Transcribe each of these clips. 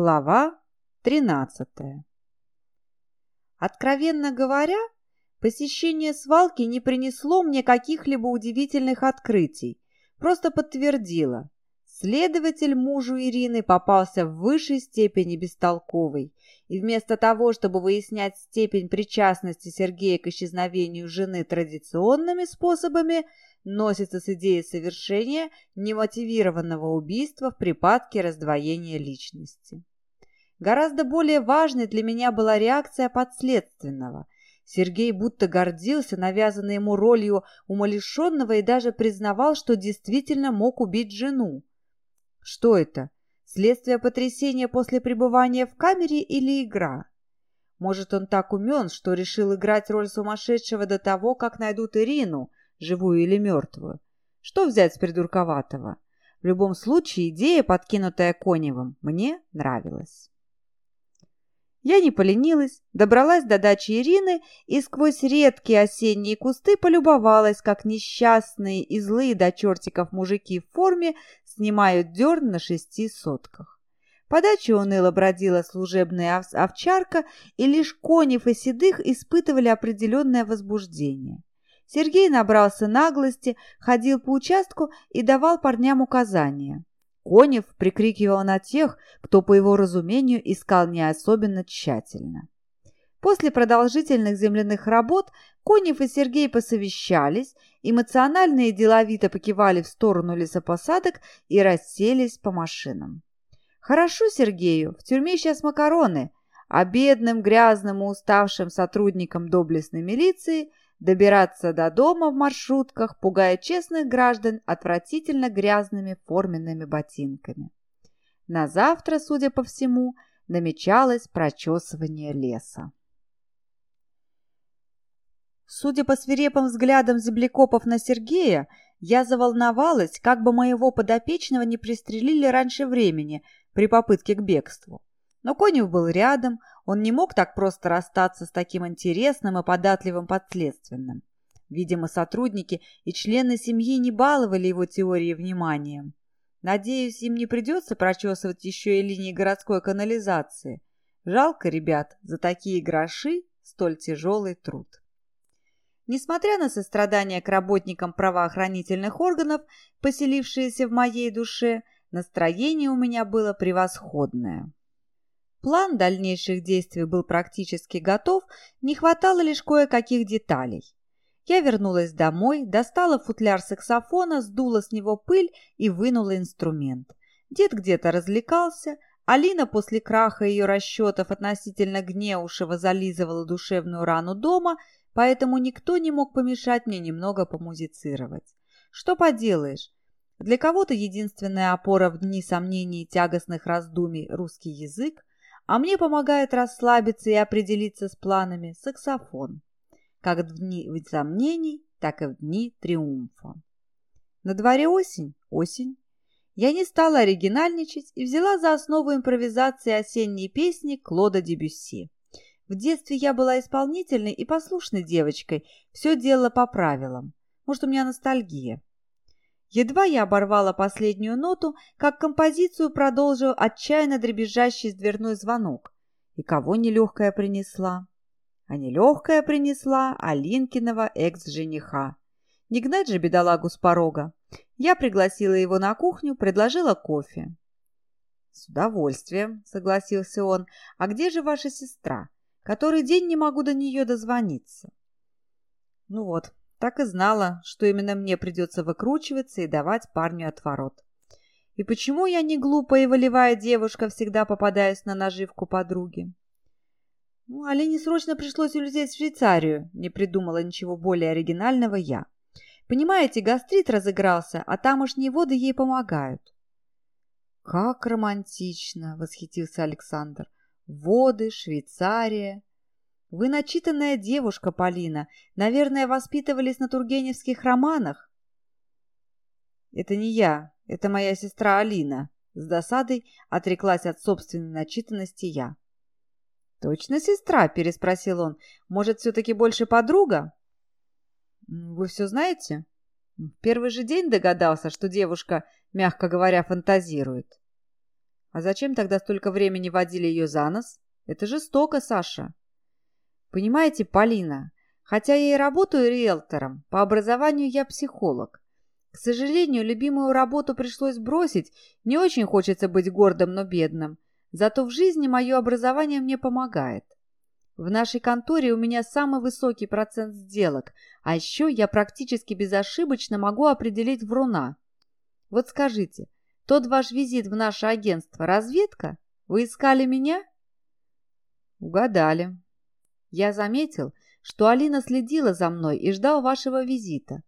Глава 13 Откровенно говоря, посещение свалки не принесло мне каких-либо удивительных открытий, просто подтвердило. Следователь мужу Ирины попался в высшей степени бестолковый, и вместо того, чтобы выяснять степень причастности Сергея к исчезновению жены традиционными способами, носится с идеей совершения немотивированного убийства в припадке раздвоения личности. Гораздо более важной для меня была реакция подследственного. Сергей будто гордился навязанной ему ролью умалишенного и даже признавал, что действительно мог убить жену. Что это? Следствие потрясения после пребывания в камере или игра? Может, он так умен, что решил играть роль сумасшедшего до того, как найдут Ирину, живую или мертвую. Что взять с придурковатого? В любом случае, идея, подкинутая Коневым, мне нравилась. Я не поленилась, добралась до дачи Ирины и сквозь редкие осенние кусты полюбовалась, как несчастные и злые до чертиков мужики в форме снимают дерн на шести сотках. По даче уныло бродила служебная овчарка, и лишь Конев и Седых испытывали определенное возбуждение. Сергей набрался наглости, ходил по участку и давал парням указания. Конев прикрикивал на тех, кто, по его разумению, искал не особенно тщательно. После продолжительных земляных работ Конев и Сергей посовещались, эмоционально и деловито покивали в сторону лесопосадок и расселись по машинам. «Хорошо Сергею, в тюрьме сейчас макароны», а бедным, грязным и уставшим сотрудникам доблестной милиции добираться до дома в маршрутках, пугая честных граждан отвратительно грязными форменными ботинками. На завтра, судя по всему, намечалось прочесывание леса. Судя по свирепым взглядам землекопов на Сергея, я заволновалась, как бы моего подопечного не пристрелили раньше времени при попытке к бегству. Но Конев был рядом, он не мог так просто расстаться с таким интересным и податливым подследственным. Видимо, сотрудники и члены семьи не баловали его теорией вниманием. Надеюсь, им не придется прочесывать еще и линии городской канализации. Жалко, ребят, за такие гроши столь тяжелый труд. Несмотря на сострадание к работникам правоохранительных органов, поселившиеся в моей душе, настроение у меня было превосходное. План дальнейших действий был практически готов, не хватало лишь кое-каких деталей. Я вернулась домой, достала футляр саксофона, сдула с него пыль и вынула инструмент. Дед где-то развлекался, Алина после краха ее расчетов относительно Гнеушева зализывала душевную рану дома, поэтому никто не мог помешать мне немного помузицировать. Что поделаешь, для кого-то единственная опора в дни сомнений и тягостных раздумий – русский язык, а мне помогает расслабиться и определиться с планами саксофон, как в дни сомнений, так и в дни триумфа. На дворе осень, осень. Я не стала оригинальничать и взяла за основу импровизации осенней песни Клода Дебюсси. В детстве я была исполнительной и послушной девочкой, все делала по правилам. Может, у меня ностальгия. Едва я оборвала последнюю ноту, как композицию продолжил отчаянно дребезжащий дверной звонок. И кого нелегкая принесла? А нелегкая принесла Алинкиного экс-жениха. Не гнать же бедолагу с порога. Я пригласила его на кухню, предложила кофе. «С удовольствием», — согласился он. «А где же ваша сестра? Который день не могу до нее дозвониться». Ну вот, так и знала, что именно мне придется выкручиваться и давать парню отворот. И почему я не глупая и волевая девушка всегда попадаюсь на наживку подруги? Ну, Алине срочно пришлось улететь в Швейцарию, не придумала ничего более оригинального я. Понимаете, гастрит разыгрался, а тамошние воды ей помогают. «Как романтично!» — восхитился Александр. «Воды, Швейцария. Вы начитанная девушка, Полина. Наверное, воспитывались на тургеневских романах. Это не я, это моя сестра Алина. С досадой отреклась от собственной начитанности я. «Точно сестра?» – переспросил он. «Может, все-таки больше подруга?» «Вы все знаете?» В первый же день догадался, что девушка, мягко говоря, фантазирует. А зачем тогда столько времени водили ее за нос? Это жестоко, Саша. Понимаете, Полина, хотя я и работаю риэлтором, по образованию я психолог. К сожалению, любимую работу пришлось бросить, не очень хочется быть гордым, но бедным. Зато в жизни мое образование мне помогает. В нашей конторе у меня самый высокий процент сделок, а еще я практически безошибочно могу определить вруна. Вот скажите, тот ваш визит в наше агентство – разведка? Вы искали меня? Угадали. Я заметил, что Алина следила за мной и ждал вашего визита.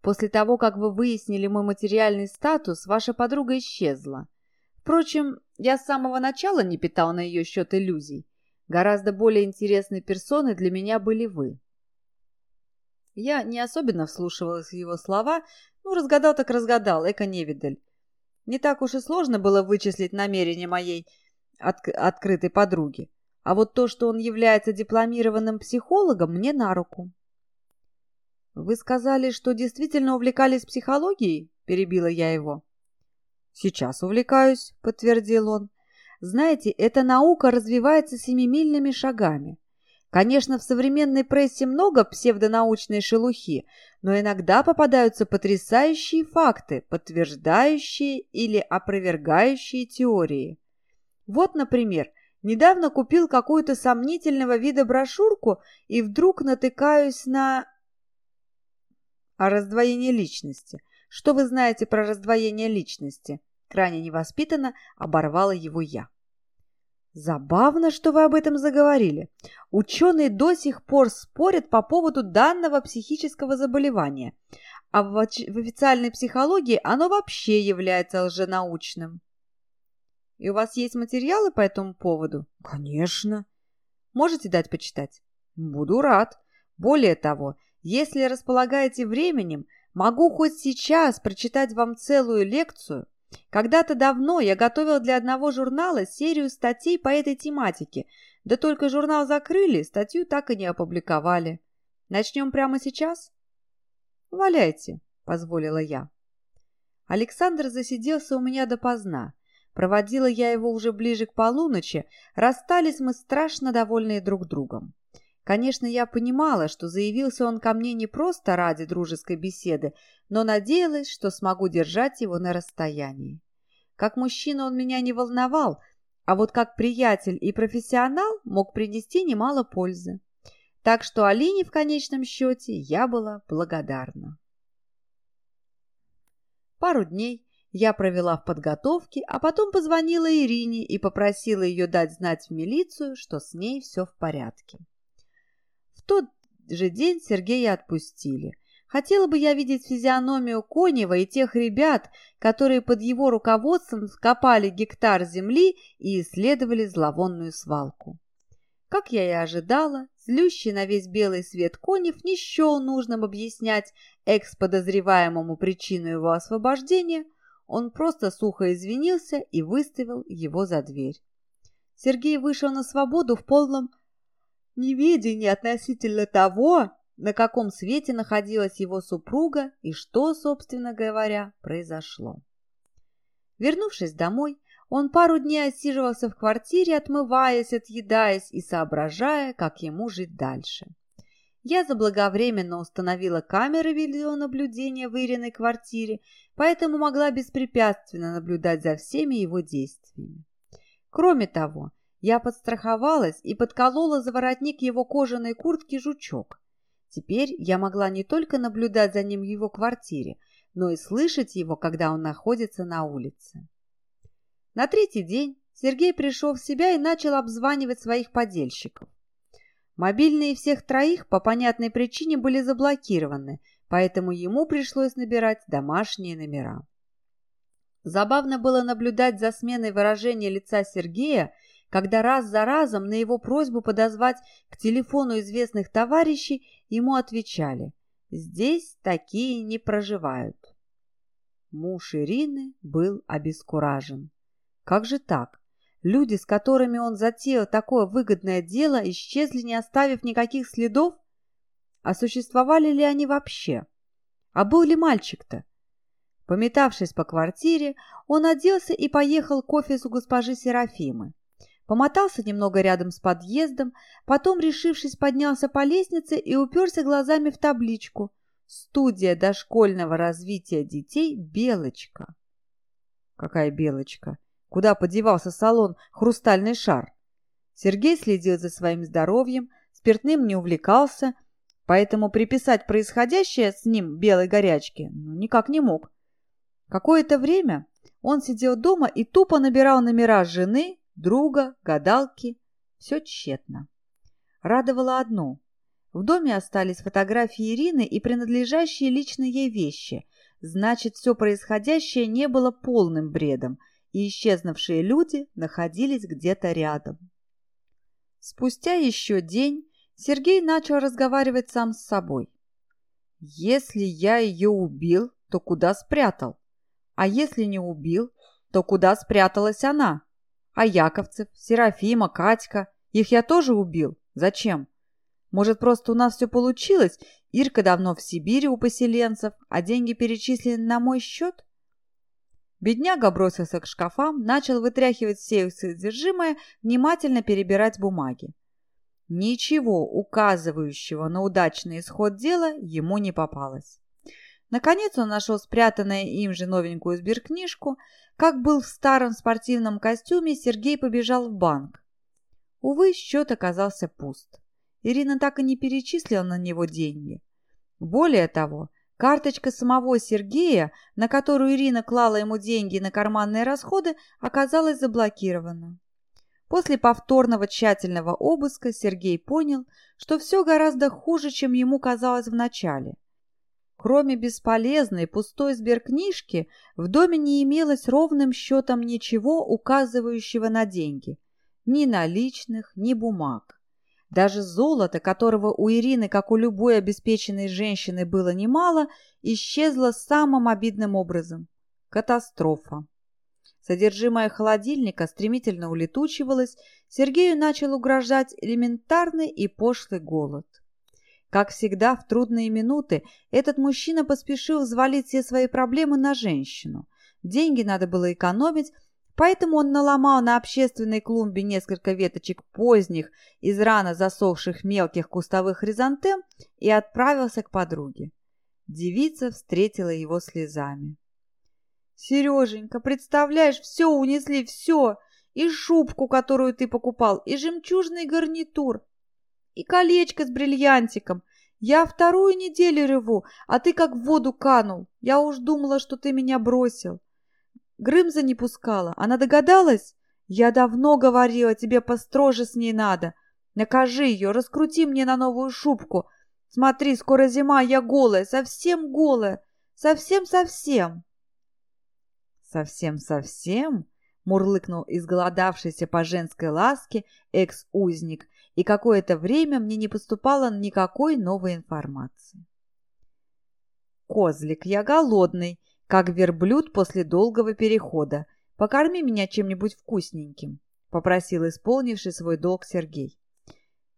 После того, как вы выяснили мой материальный статус, ваша подруга исчезла. Впрочем, я с самого начала не питал на ее счет иллюзий. Гораздо более интересной персоной для меня были вы. Я не особенно вслушивалась в его слова, ну, разгадал так разгадал, эко-невидаль. Не так уж и сложно было вычислить намерения моей от открытой подруги. А вот то, что он является дипломированным психологом, мне на руку. «Вы сказали, что действительно увлекались психологией?» – перебила я его. «Сейчас увлекаюсь», – подтвердил он. Знаете, эта наука развивается семимильными шагами. Конечно, в современной прессе много псевдонаучной шелухи, но иногда попадаются потрясающие факты, подтверждающие или опровергающие теории. Вот, например, недавно купил какую-то сомнительного вида брошюрку и вдруг натыкаюсь на... О раздвоении личности. Что вы знаете про раздвоение личности? Крайне невоспитанно оборвала его я. Забавно, что вы об этом заговорили. Ученые до сих пор спорят по поводу данного психического заболевания, а в, официальной психологии оно вообще является лженаучным. И у вас есть материалы по этому поводу? Конечно. Можете дать почитать? Буду рад. Более того, если располагаете временем, могу хоть сейчас прочитать вам целую лекцию когда-то давно я готовил для одного журнала серию статей по этой тематике, да только журнал закрыли, статью так и не опубликовали. Начнем прямо сейчас? Валяйте, позволила я. Александр засиделся у меня допоздна. Проводила я его уже ближе к полуночи, расстались мы страшно довольные друг другом. Конечно, я понимала, что заявился он ко мне не просто ради дружеской беседы, но надеялась, что смогу держать его на расстоянии. Как мужчина он меня не волновал, а вот как приятель и профессионал мог принести немало пользы. Так что Алине в конечном счете я была благодарна. Пару дней я провела в подготовке, а потом позвонила Ирине и попросила ее дать знать в милицию, что с ней все в порядке тот же день Сергея отпустили. Хотела бы я видеть физиономию Конева и тех ребят, которые под его руководством скопали гектар земли и исследовали зловонную свалку. Как я и ожидала, злющий на весь белый свет Конев не счел нужным объяснять экс-подозреваемому причину его освобождения, он просто сухо извинился и выставил его за дверь. Сергей вышел на свободу в полном неведении относительно того, на каком свете находилась его супруга и что, собственно говоря, произошло. Вернувшись домой, он пару дней отсиживался в квартире, отмываясь, отъедаясь и соображая, как ему жить дальше. Я заблаговременно установила камеры видеонаблюдения в Ириной квартире, поэтому могла беспрепятственно наблюдать за всеми его действиями. Кроме того, я подстраховалась и подколола за воротник его кожаной куртки жучок. Теперь я могла не только наблюдать за ним в его квартире, но и слышать его, когда он находится на улице. На третий день Сергей пришел в себя и начал обзванивать своих подельщиков. Мобильные всех троих по понятной причине были заблокированы, поэтому ему пришлось набирать домашние номера. Забавно было наблюдать за сменой выражения лица Сергея когда раз за разом на его просьбу подозвать к телефону известных товарищей ему отвечали «Здесь такие не проживают». Муж Ирины был обескуражен. Как же так? Люди, с которыми он затеял такое выгодное дело, исчезли, не оставив никаких следов? А существовали ли они вообще? А был ли мальчик-то? Пометавшись по квартире, он оделся и поехал к офису госпожи Серафимы. Помотался немного рядом с подъездом, потом, решившись, поднялся по лестнице и уперся глазами в табличку «Студия дошкольного развития детей «Белочка». Какая белочка? Куда подевался салон «Хрустальный шар»? Сергей следил за своим здоровьем, спиртным не увлекался, поэтому приписать происходящее с ним белой горячке ну, никак не мог. Какое-то время он сидел дома и тупо набирал номера жены, друга, гадалки. Все тщетно. Радовало одно. В доме остались фотографии Ирины и принадлежащие лично ей вещи. Значит, все происходящее не было полным бредом, и исчезнувшие люди находились где-то рядом. Спустя еще день Сергей начал разговаривать сам с собой. «Если я ее убил, то куда спрятал? А если не убил, то куда спряталась она? А Яковцев, Серафима, Катька, их я тоже убил. Зачем? Может, просто у нас все получилось? Ирка давно в Сибири у поселенцев, а деньги перечислены на мой счет? Бедняга бросился к шкафам, начал вытряхивать все их содержимое, внимательно перебирать бумаги. Ничего указывающего на удачный исход дела ему не попалось. Наконец он нашел спрятанное им же новенькую сберкнижку. Как был в старом спортивном костюме, Сергей побежал в банк. Увы, счет оказался пуст. Ирина так и не перечислила на него деньги. Более того, карточка самого Сергея, на которую Ирина клала ему деньги на карманные расходы, оказалась заблокирована. После повторного тщательного обыска Сергей понял, что все гораздо хуже, чем ему казалось вначале – Кроме бесполезной пустой сберкнижки, в доме не имелось ровным счетом ничего, указывающего на деньги. Ни наличных, ни бумаг. Даже золото, которого у Ирины, как у любой обеспеченной женщины, было немало, исчезло самым обидным образом. Катастрофа. Содержимое холодильника стремительно улетучивалось, Сергею начал угрожать элементарный и пошлый голод. Как всегда, в трудные минуты этот мужчина поспешил взвалить все свои проблемы на женщину. Деньги надо было экономить, поэтому он наломал на общественной клумбе несколько веточек поздних, из рано засохших мелких кустовых хризантем и отправился к подруге. Девица встретила его слезами. «Сереженька, представляешь, все унесли, все! И шубку, которую ты покупал, и жемчужный гарнитур и колечко с бриллиантиком. Я вторую неделю реву, а ты как в воду канул. Я уж думала, что ты меня бросил. Грымза не пускала. Она догадалась? Я давно говорила, тебе построже с ней надо. Накажи ее, раскрути мне на новую шубку. Смотри, скоро зима, я голая, совсем голая. Совсем-совсем. Совсем-совсем? Мурлыкнул изголодавшийся по женской ласке экс-узник и какое-то время мне не поступало никакой новой информации. «Козлик, я голодный, как верблюд после долгого перехода. Покорми меня чем-нибудь вкусненьким», — попросил исполнивший свой долг Сергей.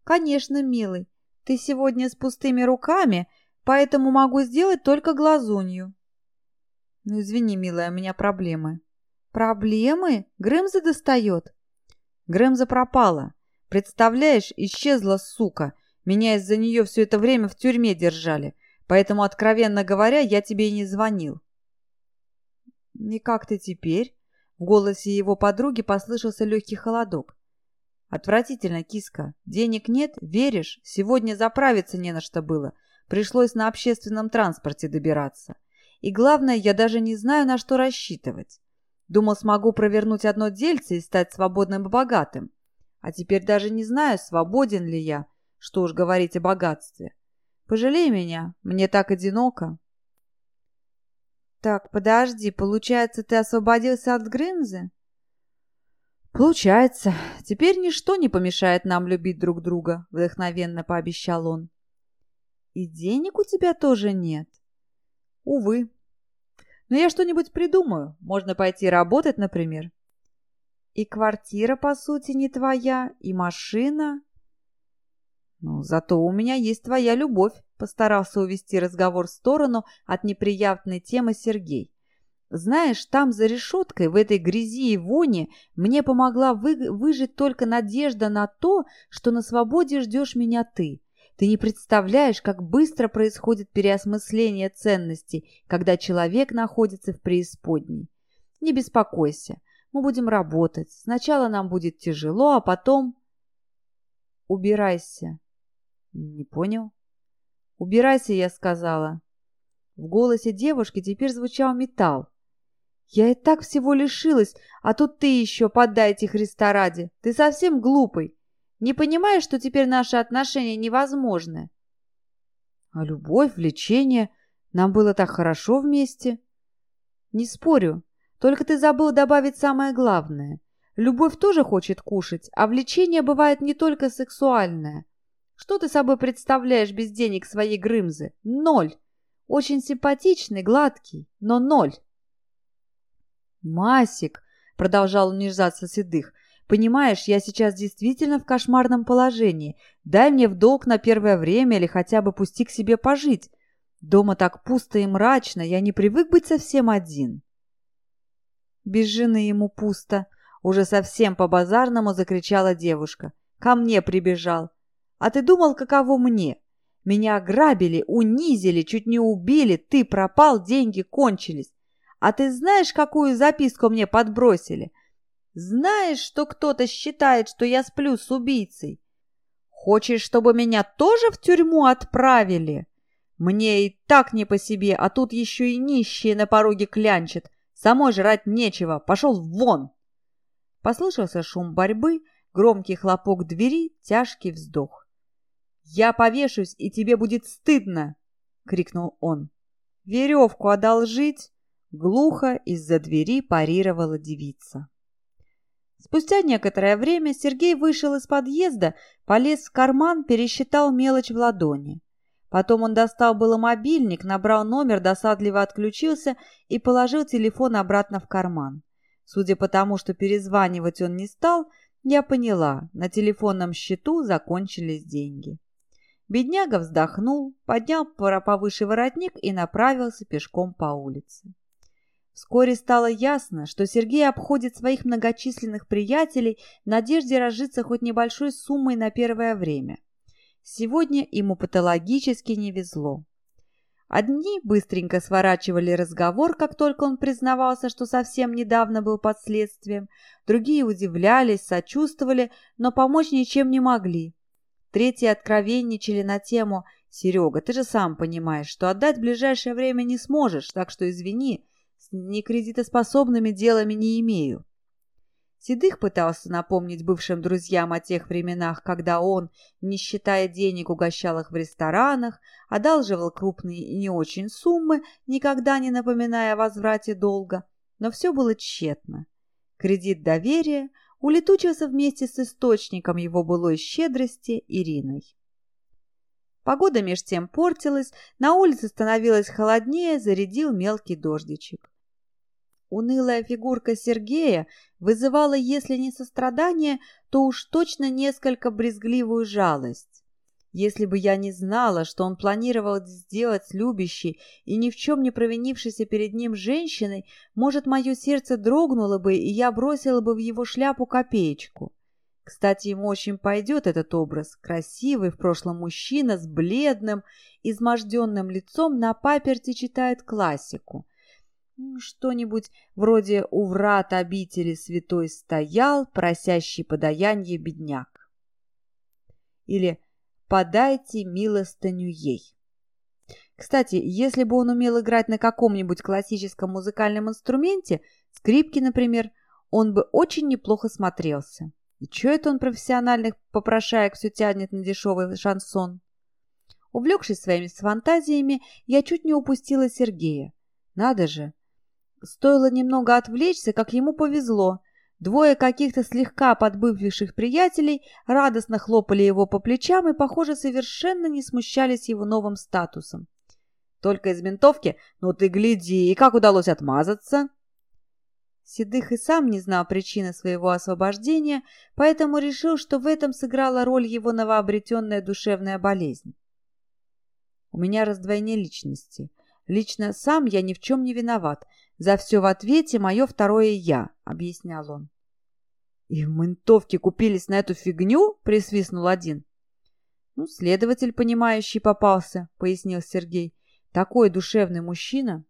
«Конечно, милый, ты сегодня с пустыми руками, поэтому могу сделать только глазунью». «Ну, извини, милая, у меня проблемы». «Проблемы? Грымза достает?» «Грымза пропала. Представляешь, исчезла сука. Меня из-за нее все это время в тюрьме держали. Поэтому, откровенно говоря, я тебе и не звонил. «И как ты теперь?» В голосе его подруги послышался легкий холодок. «Отвратительно, киска. Денег нет? Веришь? Сегодня заправиться не на что было. Пришлось на общественном транспорте добираться. И главное, я даже не знаю, на что рассчитывать. Думал, смогу провернуть одно дельце и стать свободным и богатым. А теперь даже не знаю, свободен ли я, что уж говорить о богатстве. Пожалей меня, мне так одиноко. Так, подожди, получается, ты освободился от Грымзы? Получается. Теперь ничто не помешает нам любить друг друга, вдохновенно пообещал он. И денег у тебя тоже нет? Увы. Но я что-нибудь придумаю. Можно пойти работать, например. И квартира, по сути, не твоя, и машина. Ну, зато у меня есть твоя любовь, постарался увести разговор в сторону от неприятной темы Сергей. Знаешь, там за решеткой, в этой грязи и воне, мне помогла вы... выжить только надежда на то, что на свободе ждешь меня ты. Ты не представляешь, как быстро происходит переосмысление ценностей, когда человек находится в преисподней. Не беспокойся, мы будем работать. Сначала нам будет тяжело, а потом... Убирайся. Не понял? Убирайся, я сказала. В голосе девушки теперь звучал металл. Я и так всего лишилась, а тут ты еще, подайте Христа ради. Ты совсем глупый. Не понимаешь, что теперь наши отношения невозможны? А любовь, влечение... Нам было так хорошо вместе. Не спорю, только ты забыл добавить самое главное. Любовь тоже хочет кушать, а влечение бывает не только сексуальное. Что ты собой представляешь без денег своей Грымзы? Ноль. Очень симпатичный, гладкий, но ноль. Масик, продолжал унижаться Седых, понимаешь, я сейчас действительно в кошмарном положении. Дай мне в долг на первое время или хотя бы пусти к себе пожить. Дома так пусто и мрачно, я не привык быть совсем один. Без жены ему пусто. Уже совсем по-базарному закричала девушка. Ко мне прибежал. А ты думал, каково мне? Меня ограбили, унизили, чуть не убили. Ты пропал, деньги кончились. А ты знаешь, какую записку мне подбросили? Знаешь, что кто-то считает, что я сплю с убийцей? Хочешь, чтобы меня тоже в тюрьму отправили? Мне и так не по себе, а тут еще и нищие на пороге клянчат. Самой жрать нечего. Пошел вон!» Послышался шум борьбы, громкий хлопок двери, тяжкий вздох. «Я повешусь, и тебе будет стыдно!» — крикнул он. «Веревку одолжить?» — глухо из-за двери парировала девица. Спустя некоторое время Сергей вышел из подъезда, полез в карман, пересчитал мелочь в ладони. Потом он достал было мобильник, набрал номер, досадливо отключился и положил телефон обратно в карман. Судя по тому, что перезванивать он не стал, я поняла, на телефонном счету закончились деньги. Бедняга вздохнул, поднял повыше воротник и направился пешком по улице. Вскоре стало ясно, что Сергей обходит своих многочисленных приятелей в надежде разжиться хоть небольшой суммой на первое время – Сегодня ему патологически не везло. Одни быстренько сворачивали разговор, как только он признавался, что совсем недавно был под следствием, другие удивлялись, сочувствовали, но помочь ничем не могли. Третьи откровенничали на тему «Серега, ты же сам понимаешь, что отдать в ближайшее время не сможешь, так что извини, с некредитоспособными делами не имею». Седых пытался напомнить бывшим друзьям о тех временах, когда он, не считая денег, угощал их в ресторанах, одалживал крупные и не очень суммы, никогда не напоминая о возврате долга, но все было тщетно. Кредит доверия улетучился вместе с источником его былой щедрости Ириной. Погода меж тем портилась, на улице становилось холоднее, зарядил мелкий дождичек. Унылая фигурка Сергея вызывала, если не сострадание, то уж точно несколько брезгливую жалость. Если бы я не знала, что он планировал сделать с любящей и ни в чем не провинившейся перед ним женщиной, может, мое сердце дрогнуло бы, и я бросила бы в его шляпу копеечку. Кстати, ему очень пойдет этот образ. Красивый в прошлом мужчина с бледным, изможденным лицом на паперти читает классику. Что-нибудь вроде «У врат обители святой стоял, просящий подаяние бедняк». Или «Подайте милостыню ей». Кстати, если бы он умел играть на каком-нибудь классическом музыкальном инструменте, скрипке, например, он бы очень неплохо смотрелся. И что это он профессиональных попрошаек все тянет на дешевый шансон? Увлекшись своими фантазиями, я чуть не упустила Сергея. Надо же, Стоило немного отвлечься, как ему повезло. Двое каких-то слегка подбывших приятелей радостно хлопали его по плечам и, похоже, совершенно не смущались его новым статусом. «Только из ментовки? Ну ты гляди, и как удалось отмазаться?» Седых и сам не знал причины своего освобождения, поэтому решил, что в этом сыграла роль его новообретенная душевная болезнь. «У меня раздвоение личности. Лично сам я ни в чем не виноват. За все в ответе мое второе «я», — объяснял он. «И в ментовке купились на эту фигню?» — присвистнул один. «Ну, следователь, понимающий, попался», — пояснил Сергей. «Такой душевный мужчина».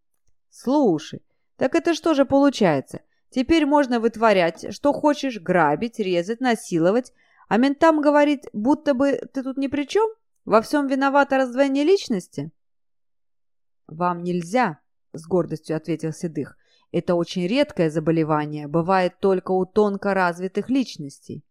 «Слушай, так это что же получается? Теперь можно вытворять, что хочешь, грабить, резать, насиловать, а ментам говорит, будто бы ты тут ни при чем? Во всем виновато раздвоение личности?» «Вам нельзя», — с гордостью ответил Седых. «Это очень редкое заболевание, бывает только у тонко развитых личностей».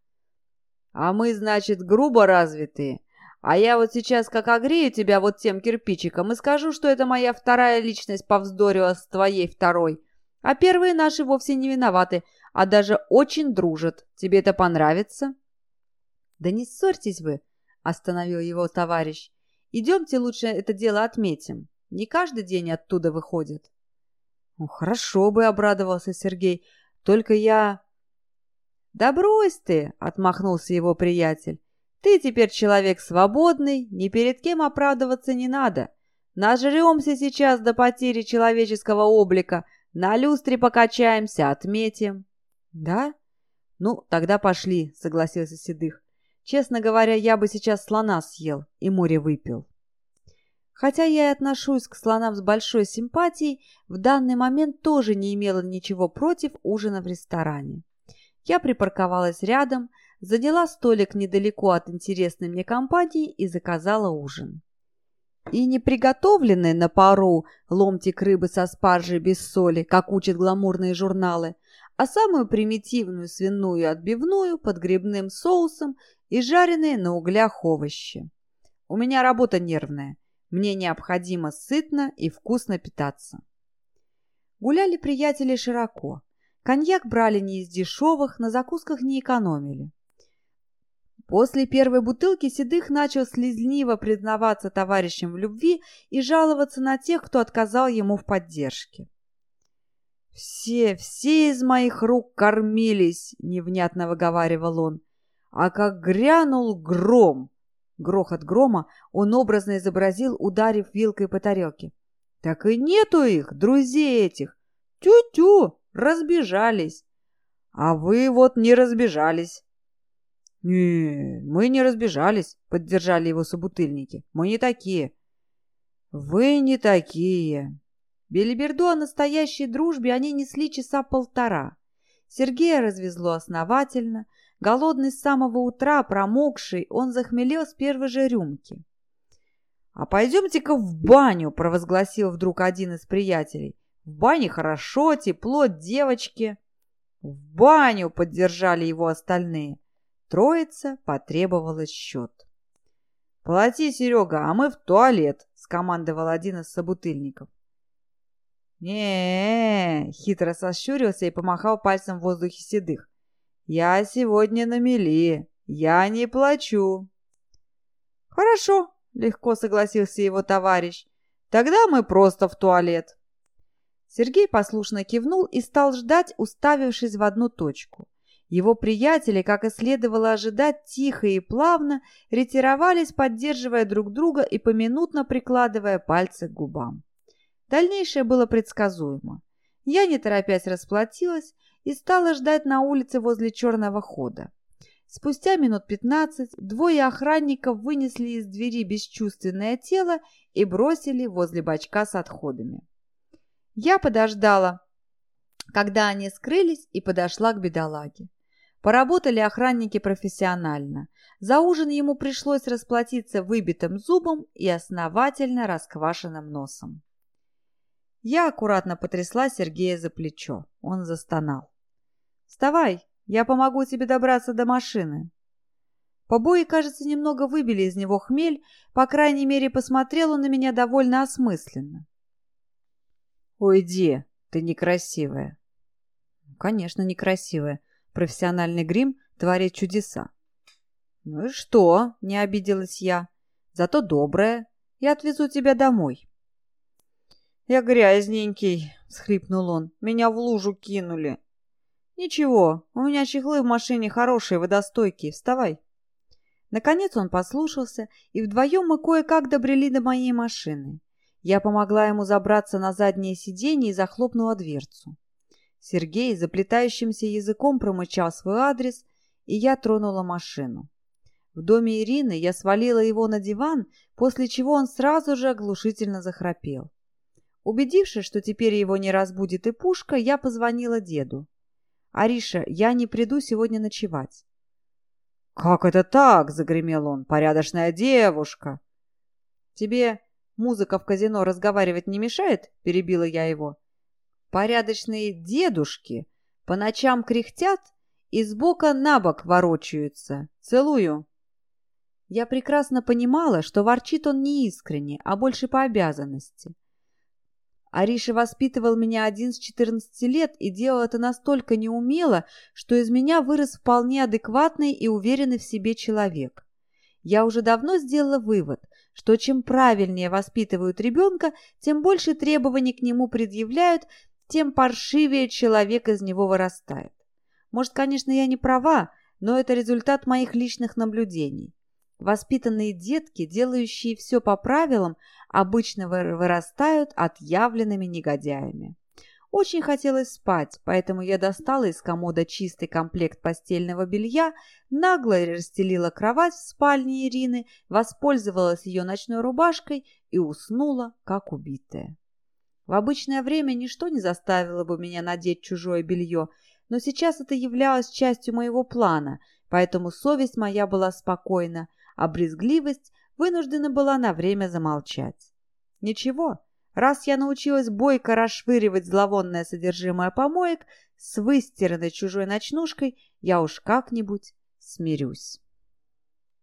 «А мы, значит, грубо развитые. А я вот сейчас как огрею тебя вот тем кирпичиком и скажу, что это моя вторая личность повздорила с твоей второй. А первые наши вовсе не виноваты, а даже очень дружат. Тебе это понравится?» «Да не ссорьтесь вы», — остановил его товарищ. «Идемте лучше это дело отметим». Не каждый день оттуда выходит. Ну, хорошо бы, обрадовался Сергей. Только я... Да брось ты, отмахнулся его приятель. Ты теперь человек свободный, ни перед кем оправдываться не надо. Нажремся сейчас до потери человеческого облика, на люстре покачаемся, отметим. Да? Ну, тогда пошли, согласился Седых. Честно говоря, я бы сейчас слона съел и море выпил. Хотя я и отношусь к слонам с большой симпатией, в данный момент тоже не имела ничего против ужина в ресторане. Я припарковалась рядом, заняла столик недалеко от интересной мне компании и заказала ужин. И не приготовленный на пару ломтик рыбы со спаржей без соли, как учат гламурные журналы, а самую примитивную свиную отбивную под грибным соусом и жареные на углях овощи. У меня работа нервная – мне необходимо сытно и вкусно питаться. Гуляли приятели широко. Коньяк брали не из дешевых, на закусках не экономили. После первой бутылки Седых начал слезливо признаваться товарищам в любви и жаловаться на тех, кто отказал ему в поддержке. «Все, все из моих рук кормились», — невнятно выговаривал он. «А как грянул гром, Грохот грома он образно изобразил, ударив вилкой по тарелке. «Так и нету их, друзей этих! Тю-тю! Разбежались! А вы вот не разбежались!» «Не, мы не разбежались», — поддержали его собутыльники. «Мы не такие». «Вы не такие». Белиберду о настоящей дружбе они несли часа полтора. Сергея развезло основательно, Голодный с самого утра, промокший, он захмелел с первой же рюмки. «А пойдемте-ка в баню!» – провозгласил вдруг один из приятелей. «В бане хорошо, тепло, девочки!» «В баню!» – поддержали его остальные. Троица потребовала счет. «Плати, Серега, а мы в туалет!» – скомандовал один из собутыльников. не хитро сощурился и помахал пальцем в воздухе седых. Я сегодня на мели. Я не плачу. Хорошо, легко согласился его товарищ. Тогда мы просто в туалет. Сергей послушно кивнул и стал ждать, уставившись в одну точку. Его приятели, как и следовало ожидать, тихо и плавно ретировались, поддерживая друг друга и поминутно прикладывая пальцы к губам. Дальнейшее было предсказуемо. Я, не торопясь, расплатилась, и стала ждать на улице возле черного хода. Спустя минут пятнадцать двое охранников вынесли из двери бесчувственное тело и бросили возле бачка с отходами. Я подождала, когда они скрылись, и подошла к бедолаге. Поработали охранники профессионально. За ужин ему пришлось расплатиться выбитым зубом и основательно расквашенным носом. Я аккуратно потрясла Сергея за плечо. Он застонал. «Вставай, я помогу тебе добраться до машины». Побои, кажется, немного выбили из него хмель, по крайней мере, посмотрел он на меня довольно осмысленно. «Уйди, ты некрасивая». «Конечно, некрасивая. Профессиональный грим творит чудеса». «Ну и что?» — не обиделась я. «Зато добрая. Я отвезу тебя домой». «Я грязненький», — всхлипнул он. «Меня в лужу кинули». «Ничего, у меня чехлы в машине хорошие, водостойкие. Вставай». Наконец он послушался, и вдвоем мы кое-как добрели до моей машины. Я помогла ему забраться на заднее сиденье и захлопнула дверцу. Сергей заплетающимся языком промычал свой адрес, и я тронула машину. В доме Ирины я свалила его на диван, после чего он сразу же оглушительно захрапел. Убедившись, что теперь его не разбудит и пушка, я позвонила деду. «Ариша, я не приду сегодня ночевать». «Как это так?» — загремел он. «Порядочная девушка!» «Тебе музыка в казино разговаривать не мешает?» — перебила я его. «Порядочные дедушки по ночам кряхтят и с бока на бок ворочаются. Целую!» Я прекрасно понимала, что ворчит он не искренне, а больше по обязанности. Ариша воспитывал меня один с 14 лет и делал это настолько неумело, что из меня вырос вполне адекватный и уверенный в себе человек. Я уже давно сделала вывод, что чем правильнее воспитывают ребенка, тем больше требований к нему предъявляют, тем паршивее человек из него вырастает. Может, конечно, я не права, но это результат моих личных наблюдений. Воспитанные детки, делающие все по правилам, обычно вырастают отъявленными негодяями. Очень хотелось спать, поэтому я достала из комода чистый комплект постельного белья, нагло расстелила кровать в спальне Ирины, воспользовалась ее ночной рубашкой и уснула, как убитая. В обычное время ничто не заставило бы меня надеть чужое белье, но сейчас это являлось частью моего плана, поэтому совесть моя была спокойна, а брезгливость вынуждена была на время замолчать. Ничего, раз я научилась бойко расшвыривать зловонное содержимое помоек с выстиранной чужой ночнушкой, я уж как-нибудь смирюсь.